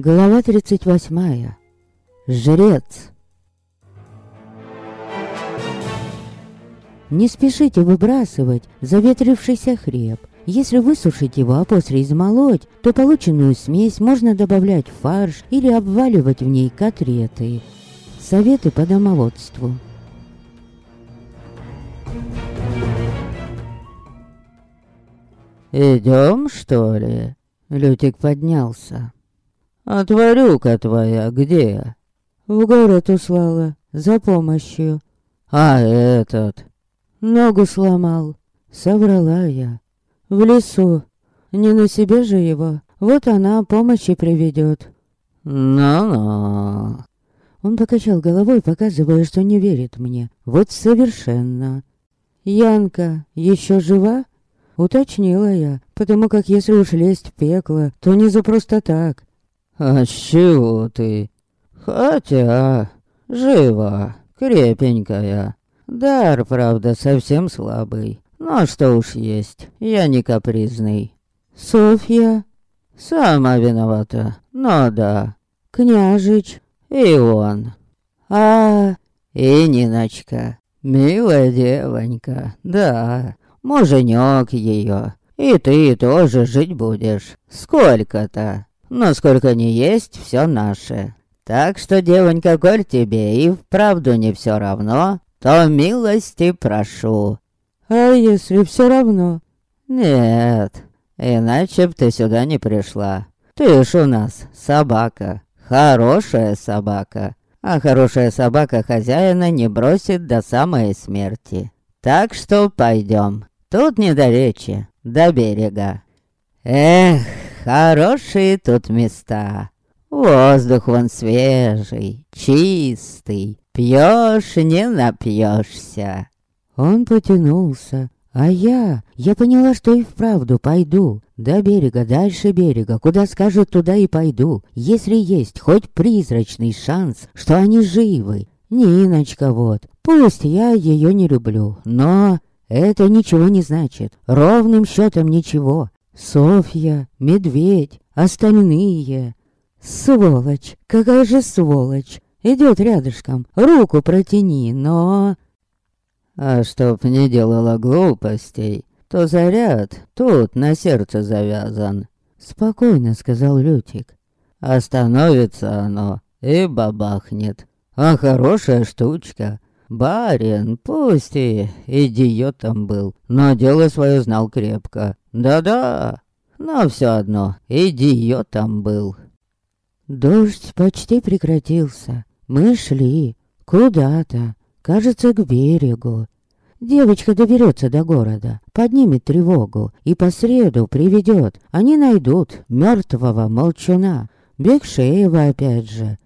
Глава 38. Жрец. Не спешите выбрасывать заветрившийся хлеб. Если высушить его, а после измолоть, то полученную смесь можно добавлять в фарш или обваливать в ней котлеты. Советы по домоводству. «Идем, что ли?» Лютик поднялся. «А тварюка твоя где?» «В город услала, за помощью». «А этот?» «Ногу сломал», — соврала я. «В лесу. Не на себе же его. Вот она помощи приведет». «Ну-ну». Он покачал головой, показывая, что не верит мне. Вот совершенно. «Янка еще жива?» Уточнила я, потому как если уж лезть в пекло, то не за просто так. «А чего ты?» «Хотя, жива, крепенькая. Дар, правда, совсем слабый. Но что уж есть, я не капризный». «Софья?» «Сама виновата, но да». «Княжич?» «И он». «А...» «И Ниночка. Милая девонька, да. Муженек ее. И ты тоже жить будешь. Сколько-то. Но сколько не есть, все наше. Так что, девонька, коль тебе и вправду не все равно, то милости прошу. А если все равно? Нет, иначе б ты сюда не пришла. Ты ж у нас собака, хорошая собака. А хорошая собака хозяина не бросит до самой смерти. Так что пойдем. Тут недалече, до берега. Эх, хорошие тут места. Воздух вон свежий, чистый. Пьешь, не напьешься. Он потянулся, а я... Я поняла, что и вправду пойду. До берега, дальше берега, куда скажут, туда и пойду. Если есть хоть призрачный шанс, что они живы. Ниночка вот. Пусть я ее не люблю, но... Это ничего не значит. Ровным счетом ничего. Софья, медведь, остальные. Сволочь, какая же сволочь. Идет рядышком, руку протяни, но... А чтоб не делала глупостей, то заряд тут на сердце завязан. Спокойно сказал Лютик. Остановится оно и бабахнет. А хорошая штучка. Барин, пусть и идиотом был, но дело свое знал крепко. Да-да, но все одно идиотом был. Дождь почти прекратился. Мы шли куда-то, кажется, к берегу. Девочка доберется до города, поднимет тревогу и по среду приведет. Они найдут мертвого молчуна. Бекшеева опять же.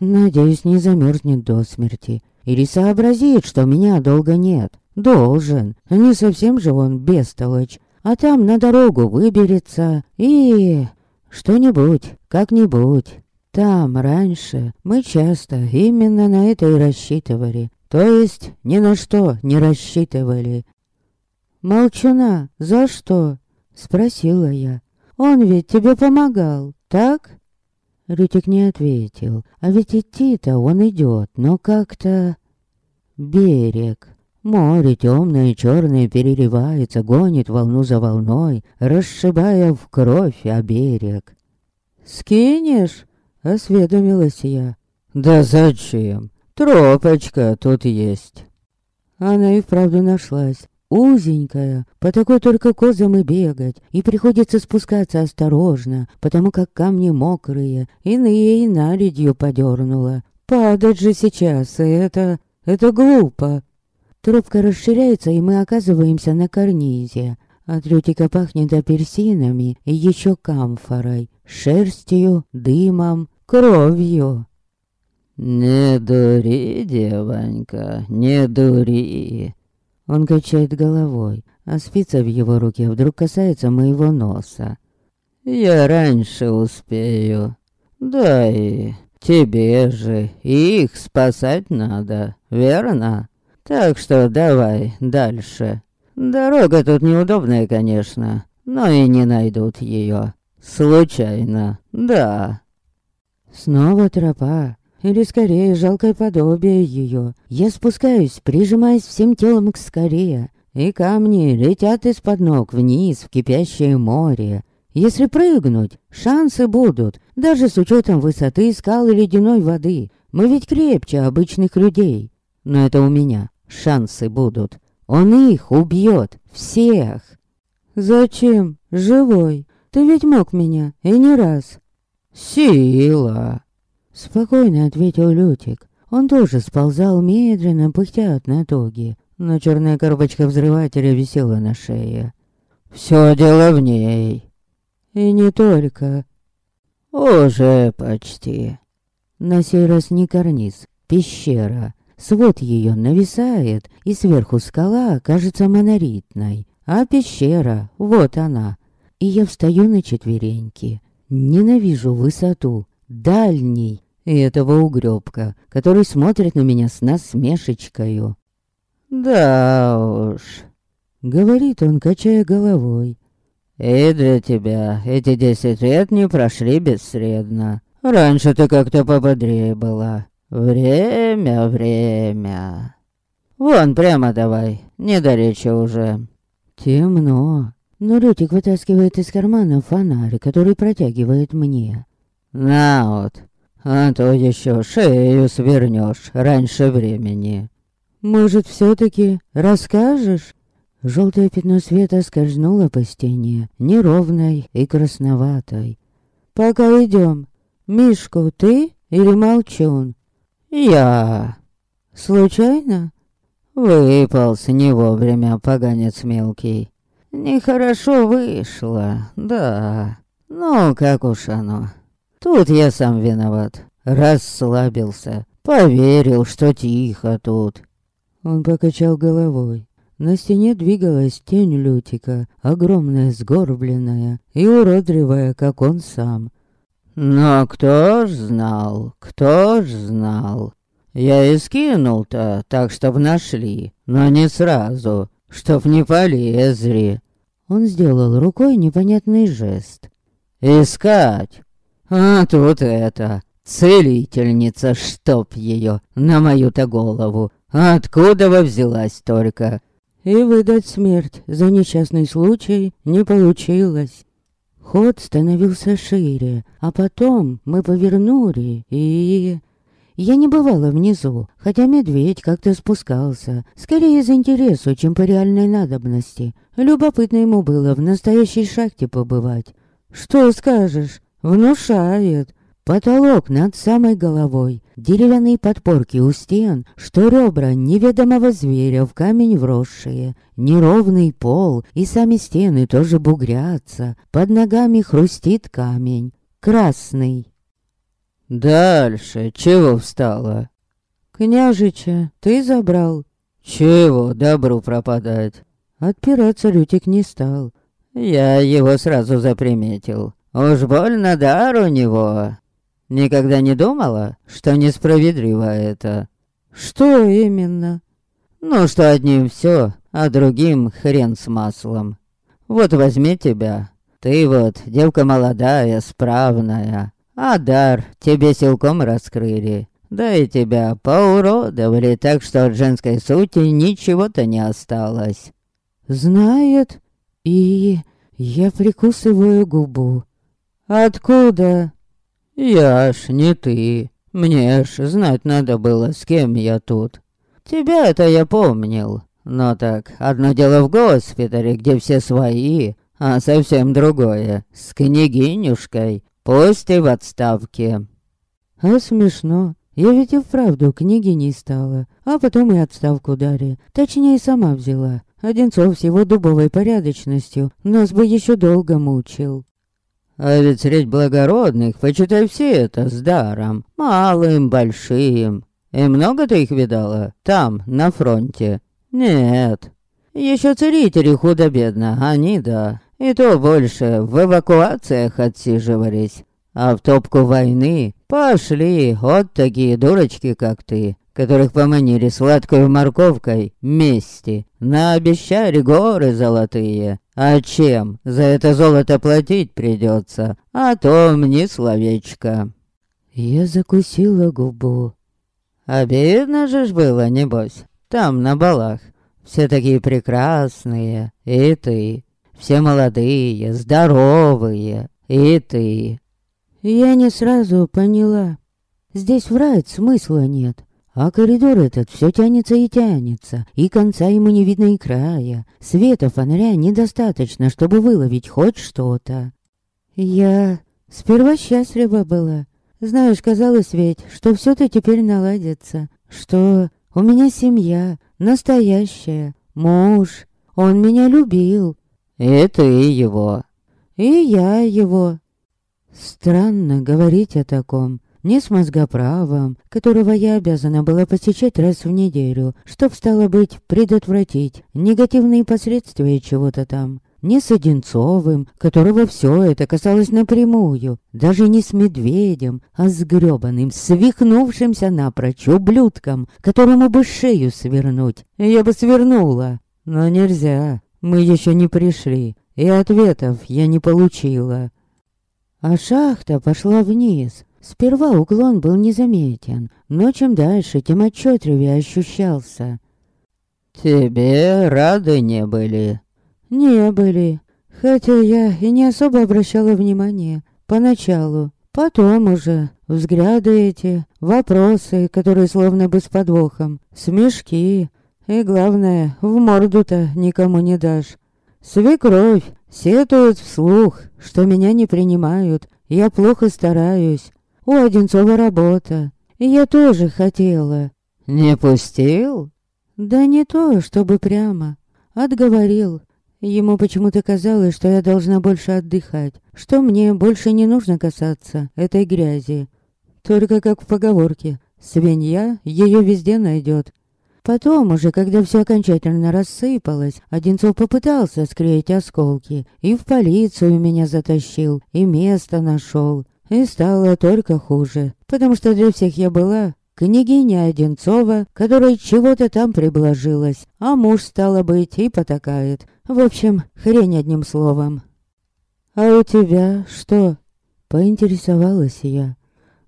Надеюсь, не замерзнет до смерти. Или сообразит, что меня долго нет. Должен. Не совсем же он бестолочь. А там на дорогу выберется и... Что-нибудь, как-нибудь. Там, раньше, мы часто именно на это и рассчитывали. То есть, ни на что не рассчитывали. «Молчуна, за что?» — спросила я. «Он ведь тебе помогал, так?» Рютик не ответил. А ведь идти-то он идет, но как-то... Берег. Море темное и черное переливается, гонит волну за волной, расшибая в кровь о берег. «Скинешь?» — осведомилась я. «Да зачем? Тропочка тут есть». Она и вправду нашлась. Узенькая, по такой только козам и бегать, и приходится спускаться осторожно, потому как камни мокрые, иные и наледью подернула. Падать же сейчас, это... это глупо. Тропка расширяется, и мы оказываемся на карнизе. От лютика пахнет апельсинами и еще камфорой, шерстью, дымом, кровью. «Не дури, девонька, не дури!» Он качает головой, а спица в его руке вдруг касается моего носа. «Я раньше успею. Да и тебе же их спасать надо, верно? Так что давай дальше. Дорога тут неудобная, конечно, но и не найдут ее. Случайно, да». Снова тропа, или скорее жалкое подобие ее. Я спускаюсь, прижимаясь всем телом к скоре, и камни летят из-под ног вниз в кипящее море. Если прыгнуть, шансы будут, даже с учетом высоты скал и ледяной воды. Мы ведь крепче обычных людей. Но это у меня шансы будут. Он их убьет, всех. Зачем? Живой. Ты ведь мог меня, и не раз. Сила. Спокойно ответил Лютик. Он тоже сползал медленно, пыхтя от натоги. Но черная коробочка взрывателя висела на шее. Все дело в ней. И не только. Уже почти. На сей раз не карниз, пещера. Свод ее нависает, и сверху скала кажется моноритной. А пещера, вот она. И я встаю на четвереньки. Ненавижу высоту, дальний, и этого угрёбка, который смотрит на меня с насмешечкою. «Да уж», — говорит он, качая головой. «И для тебя эти десять лет не прошли бесследно. Раньше ты как-то пободрее была. Время, время. Вон прямо давай, не до речи уже». Темно, но Лютик вытаскивает из кармана фонарь, который протягивает мне. «На вот, а то еще шею свернешь раньше времени». «Может, все-таки расскажешь?» Желтое пятно света скользнуло по стене, неровной и красноватой. «Пока идем. Мишку, ты или молчун?» «Я...» «Случайно?» «Выполз не вовремя, поганец мелкий. Нехорошо вышло, да. Ну, как уж оно. Тут я сам виноват. Расслабился. Поверил, что тихо тут. Он покачал головой. На стене двигалась тень Лютика, огромная, сгорбленная и уродливая, как он сам. Но кто ж знал, кто ж знал. Я и скинул-то, так чтоб нашли, но не сразу, чтоб не полезли. Он сделал рукой непонятный жест. Искать. А тут это, целительница, чтоб ее, на мою-то голову. Откуда вы взялась только? И выдать смерть за несчастный случай не получилось. Ход становился шире, а потом мы повернули и... Я не бывала внизу, хотя медведь как-то спускался, скорее из интересу, чем по реальной надобности. Любопытно ему было в настоящей шахте побывать. Что скажешь? Внушает. Потолок над самой головой, деревянные подпорки у стен, что ребра неведомого зверя в камень вросшие, неровный пол, и сами стены тоже бугрятся, под ногами хрустит камень, красный. Дальше чего встала? Княжича, ты забрал. Чего добру пропадать? Отпираться Лютик не стал. Я его сразу заприметил. Уж больно дар у него. Никогда не думала, что несправедливо это? Что именно? Ну, что одним все, а другим хрен с маслом. Вот возьми тебя. Ты вот девка молодая, справная. А дар тебе силком раскрыли. Да и тебя поуродовали так, что от женской сути ничего-то не осталось. Знает, и я прикусываю губу. Откуда? «Я ж не ты. Мне ж знать надо было, с кем я тут. тебя это я помнил. Но так, одно дело в госпитале, где все свои, а совсем другое, с княгинюшкой, пусть и в отставке». «А смешно. Я ведь и вправду княгиней стала, а потом и отставку дали. Точнее, сама взяла. Одинцов с его дубовой порядочностью нас бы еще долго мучил. А ведь средь благородных, почитай все это с даром. Малым, большим. И много ты их видала? Там, на фронте? Нет. Еще целители худо-бедно, они да. И то больше в эвакуациях отсиживались. А в топку войны пошли вот такие дурочки, как ты, которых поманили сладкой морковкой мести, наобещали горы золотые. А чем? За это золото платить придется, а то мне словечко. Я закусила губу. Обидно же ж было, небось, там, на балах. Все такие прекрасные, и ты. Все молодые, здоровые, и ты. Я не сразу поняла. Здесь врать смысла нет. А коридор этот все тянется и тянется, и конца ему не видно и края. Света фонаря недостаточно, чтобы выловить хоть что-то. Я сперва счастлива была. Знаешь, казалось ведь, что все-то теперь наладится, что у меня семья, настоящая, муж, он меня любил. И ты его. И я его. Странно говорить о таком. Не с мозгоправом, которого я обязана была посещать раз в неделю, чтоб, стало быть, предотвратить негативные последствия чего-то там. Не с Одинцовым, которого все это касалось напрямую, даже не с медведем, а с грёбаным, свихнувшимся напрочь ублюдком, которому бы шею свернуть. Я бы свернула, но нельзя, мы еще не пришли, и ответов я не получила. А шахта пошла вниз. Сперва уклон был незаметен, но чем дальше, тем отчетливее ощущался. «Тебе рады не были?» «Не были. Хотя я и не особо обращала внимания. Поначалу. Потом уже. Взгляды эти, вопросы, которые словно бы с подвохом, смешки. И главное, в морду-то никому не дашь. Свекровь сетует вслух, что меня не принимают. Я плохо стараюсь. У Одинцова работа. И я тоже хотела. Не пустил? Да не то, чтобы прямо. Отговорил. Ему почему-то казалось, что я должна больше отдыхать, что мне больше не нужно касаться этой грязи. Только как в поговорке, свинья ее везде найдет. Потом уже, когда все окончательно рассыпалось, Одинцов попытался скроить осколки и в полицию меня затащил, и место нашел. И стало только хуже, потому что для всех я была княгиня Одинцова, которая чего-то там приблажилась, а муж, стало быть, и потакает. В общем, хрень одним словом. «А у тебя что?» — поинтересовалась я.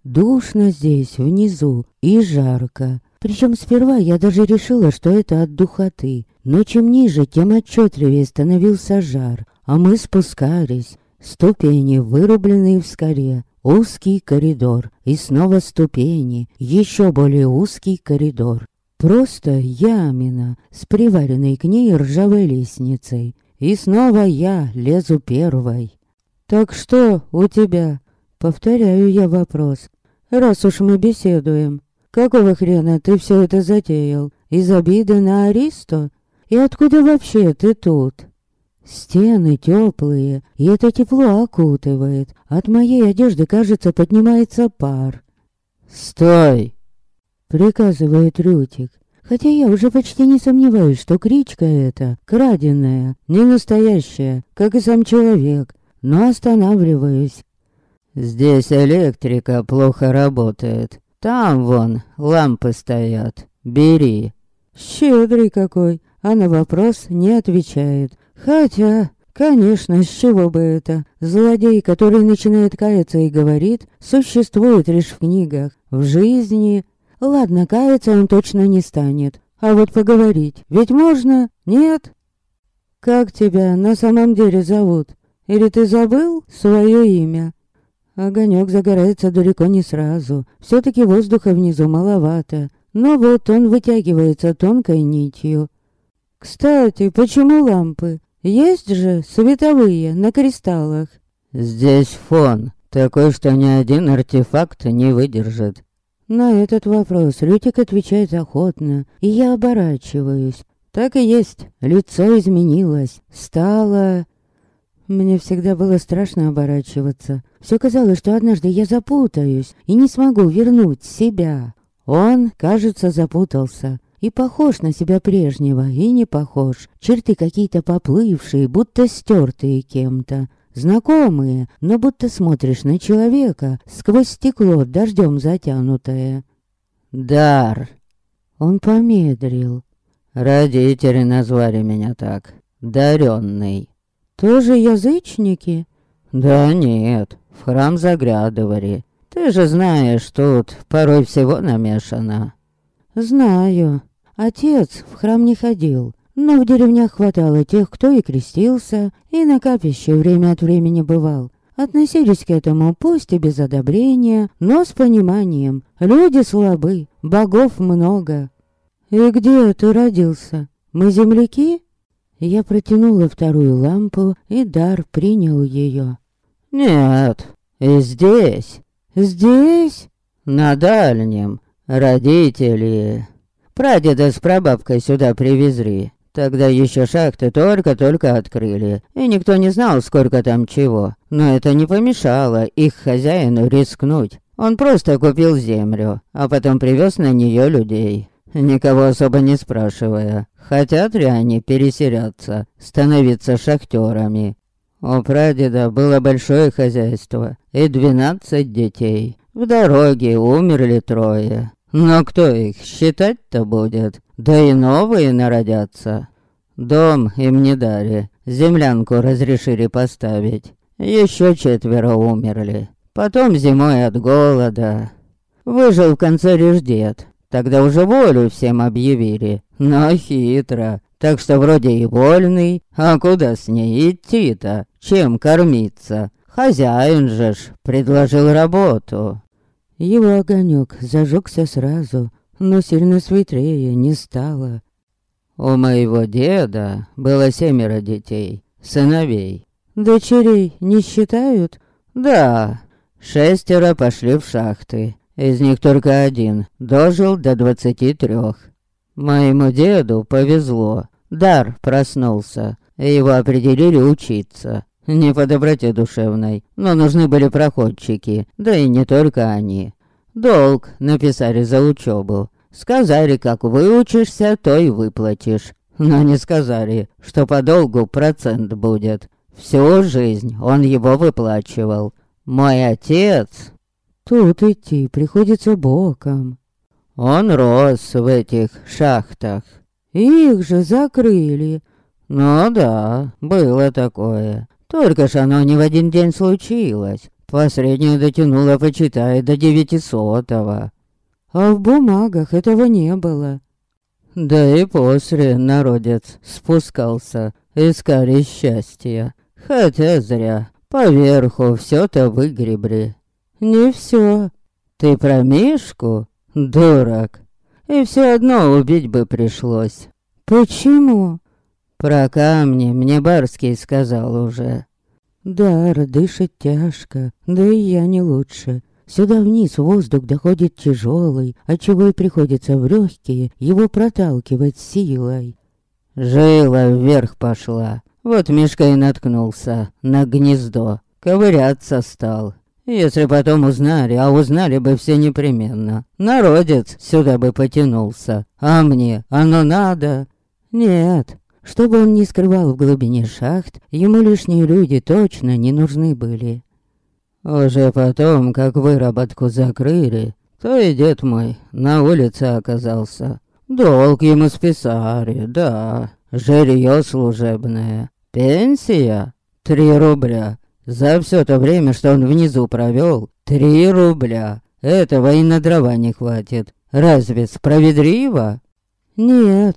«Душно здесь, внизу, и жарко. Причем сперва я даже решила, что это от духоты. Но чем ниже, тем отчетливее становился жар. А мы спускались. Ступени, вырубленные в скале. Узкий коридор. И снова ступени. Еще более узкий коридор. Просто ямина с приваренной к ней ржавой лестницей. И снова я лезу первой. «Так что у тебя?» Повторяю я вопрос. «Раз уж мы беседуем, Какого хрена ты все это затеял? Из обиды на Аристо? И откуда вообще ты тут? Стены теплые, и это тепло окутывает. От моей одежды, кажется, поднимается пар. «Стой!» — приказывает Рютик. Хотя я уже почти не сомневаюсь, что кричка эта краденая, не настоящая, как и сам человек. Но останавливаюсь. «Здесь электрика плохо работает. Там вон лампы стоят. Бери. Щедрый какой, а на вопрос не отвечает. Хотя, конечно, с чего бы это? Злодей, который начинает каяться и говорит, существует лишь в книгах. В жизни... Ладно, каяться он точно не станет. А вот поговорить ведь можно? Нет? Как тебя на самом деле зовут? Или ты забыл свое имя? Огонек загорается далеко не сразу. Все-таки воздуха внизу маловато. Но вот он вытягивается тонкой нитью. Кстати, почему лампы? Есть же световые на кристаллах. Здесь фон. Такой, что ни один артефакт не выдержит. На этот вопрос Лютик отвечает охотно, и я оборачиваюсь. Так и есть, лицо изменилось, стало... Мне всегда было страшно оборачиваться. Все казалось, что однажды я запутаюсь и не смогу вернуть себя. Он, кажется, запутался. И похож на себя прежнего, и не похож. Черты какие-то поплывшие, будто стертые кем-то. Знакомые, но будто смотришь на человека сквозь стекло дождем затянутое. «Дар!» Он помедрил. «Родители назвали меня так. Даренный». Тоже язычники? Да нет, в храм заглядывали. Ты же знаешь, тут порой всего намешано. Знаю. Отец в храм не ходил, но в деревнях хватало тех, кто и крестился, и на капище время от времени бывал. Относились к этому пусть и без одобрения, но с пониманием. Люди слабы, богов много. «И где ты родился? Мы земляки?» Я протянула вторую лампу, и дар принял ее. «Нет, и здесь». «Здесь?» «На дальнем. Родители. Прадеда с прабабкой сюда привезли. Тогда еще шахты только-только открыли, и никто не знал, сколько там чего. Но это не помешало их хозяину рискнуть. Он просто купил землю, а потом привез на нее людей. Никого особо не спрашивая, хотят ли они переселяться, становиться шахтерами. У прадеда было большое хозяйство и двенадцать детей. В дороге умерли трое. Но кто их считать-то будет? Да и новые народятся. Дом им не дали, землянку разрешили поставить. Еще четверо умерли. Потом зимой от голода. Выжил в конце лишь дед. Тогда уже волю всем объявили. Но хитро. Так что вроде и вольный, а куда с ней идти-то? Чем кормиться? Хозяин же ж предложил работу. Его огонек зажегся сразу, но сильно светлее не стало. У моего деда было семеро детей, сыновей. Дочерей не считают? Да, шестеро пошли в шахты. Из них только один дожил до двадцати трех. Моему деду повезло. Дар проснулся, и его определили учиться. Не по доброте душевной, но нужны были проходчики, да и не только они. Долг написали за учебу. Сказали, как выучишься, то и выплатишь. Но не сказали, что по долгу процент будет. Всю жизнь он его выплачивал. Мой отец... Тут идти приходится боком. Он рос в этих шахтах. Их же закрыли. Ну да, было такое. Только ж оно не в один день случилось. Последнее дотянуло, почитай, до девятисотого. А в бумагах этого не было. Да и после народец спускался, искали счастья. Хотя зря, поверху все-то выгребли. Не все. Ты про Мишку? Дурак. И все одно убить бы пришлось. Почему? Про камни мне Барский сказал уже. Дар дышит тяжко, да и я не лучше. Сюда вниз воздух доходит тяжелый, отчего и приходится в легкие его проталкивать силой. Жила вверх пошла. Вот Мишка и наткнулся на гнездо. Ковыряться стал. Если потом узнали, а узнали бы все непременно. Народец сюда бы потянулся. А мне оно надо? Нет, чтобы он не скрывал в глубине шахт, ему лишние люди точно не нужны были. Уже потом, как выработку закрыли, то и дед мой на улице оказался. Долг ему списали, да, жилье служебное. Пенсия? Три рубля. За все то время, что он внизу провел, три рубля. Этого и на дрова не хватит. Разве справедливо? Нет.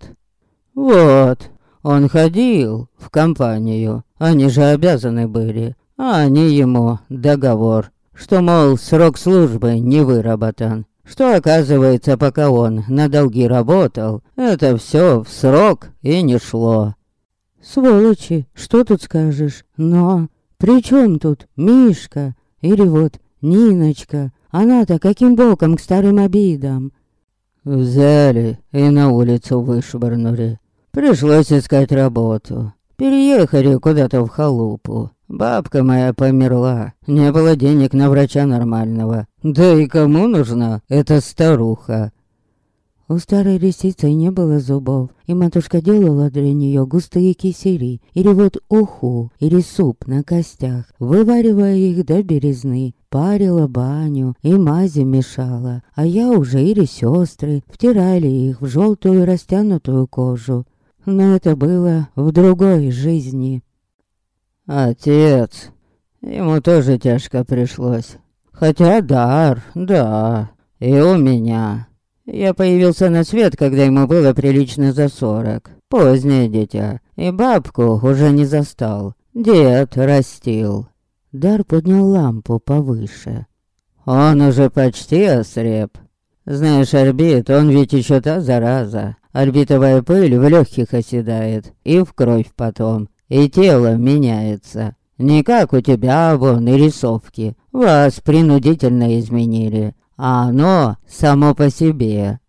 Вот, он ходил в компанию, они же обязаны были, а они ему договор, что, мол, срок службы не выработан. Что оказывается, пока он на долги работал, это все в срок и не шло. Сволочи, что тут скажешь? Но при чем тут Мишка или вот Ниночка? Она-то каким боком к старым обидам? Взяли и на улицу вышвырнули. Пришлось искать работу. Переехали куда-то в халупу. Бабка моя померла. Не было денег на врача нормального. Да и кому нужна эта старуха? У старой лисицы не было зубов, и матушка делала для нее густые кисери, или вот уху, или суп на костях, вываривая их до березны, парила баню и мази мешала, а я уже или сестры втирали их в желтую растянутую кожу. Но это было в другой жизни. Отец. Ему тоже тяжко пришлось. Хотя дар, да, и у меня. Я появился на свет, когда ему было прилично за сорок. Позднее дитя. И бабку уже не застал. Дед растил. Дар поднял лампу повыше. Он уже почти ослеп. Знаешь, орбит, он ведь еще та зараза. Орбитовая пыль в легких оседает, и в кровь потом, и тело меняется. Не как у тебя, вон, и рисовки. Вас принудительно изменили, а оно само по себе.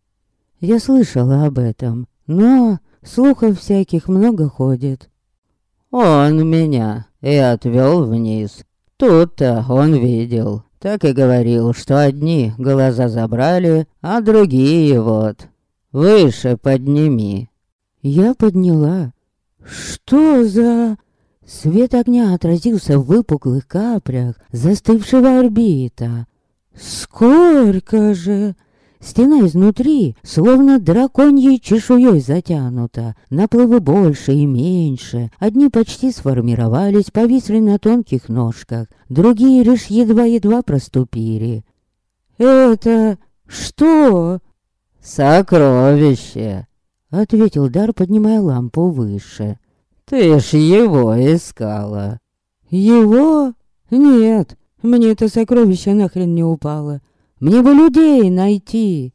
Я слышала об этом, но слухов всяких много ходит. Он меня и отвел вниз. Тут-то он видел. Так и говорил, что одни глаза забрали, а другие вот. Выше подними. Я подняла. Что за... Свет огня отразился в выпуклых каплях застывшего орбита. Сколько же! Стена изнутри, словно драконьей чешуей затянута. Наплывы больше и меньше. Одни почти сформировались, повисли на тонких ножках. Другие лишь едва-едва проступили. «Это что?» «Сокровище!» — ответил Дар, поднимая лампу выше. «Ты ж его искала!» «Его? Нет, мне это сокровище нахрен не упало. Мне бы людей найти!»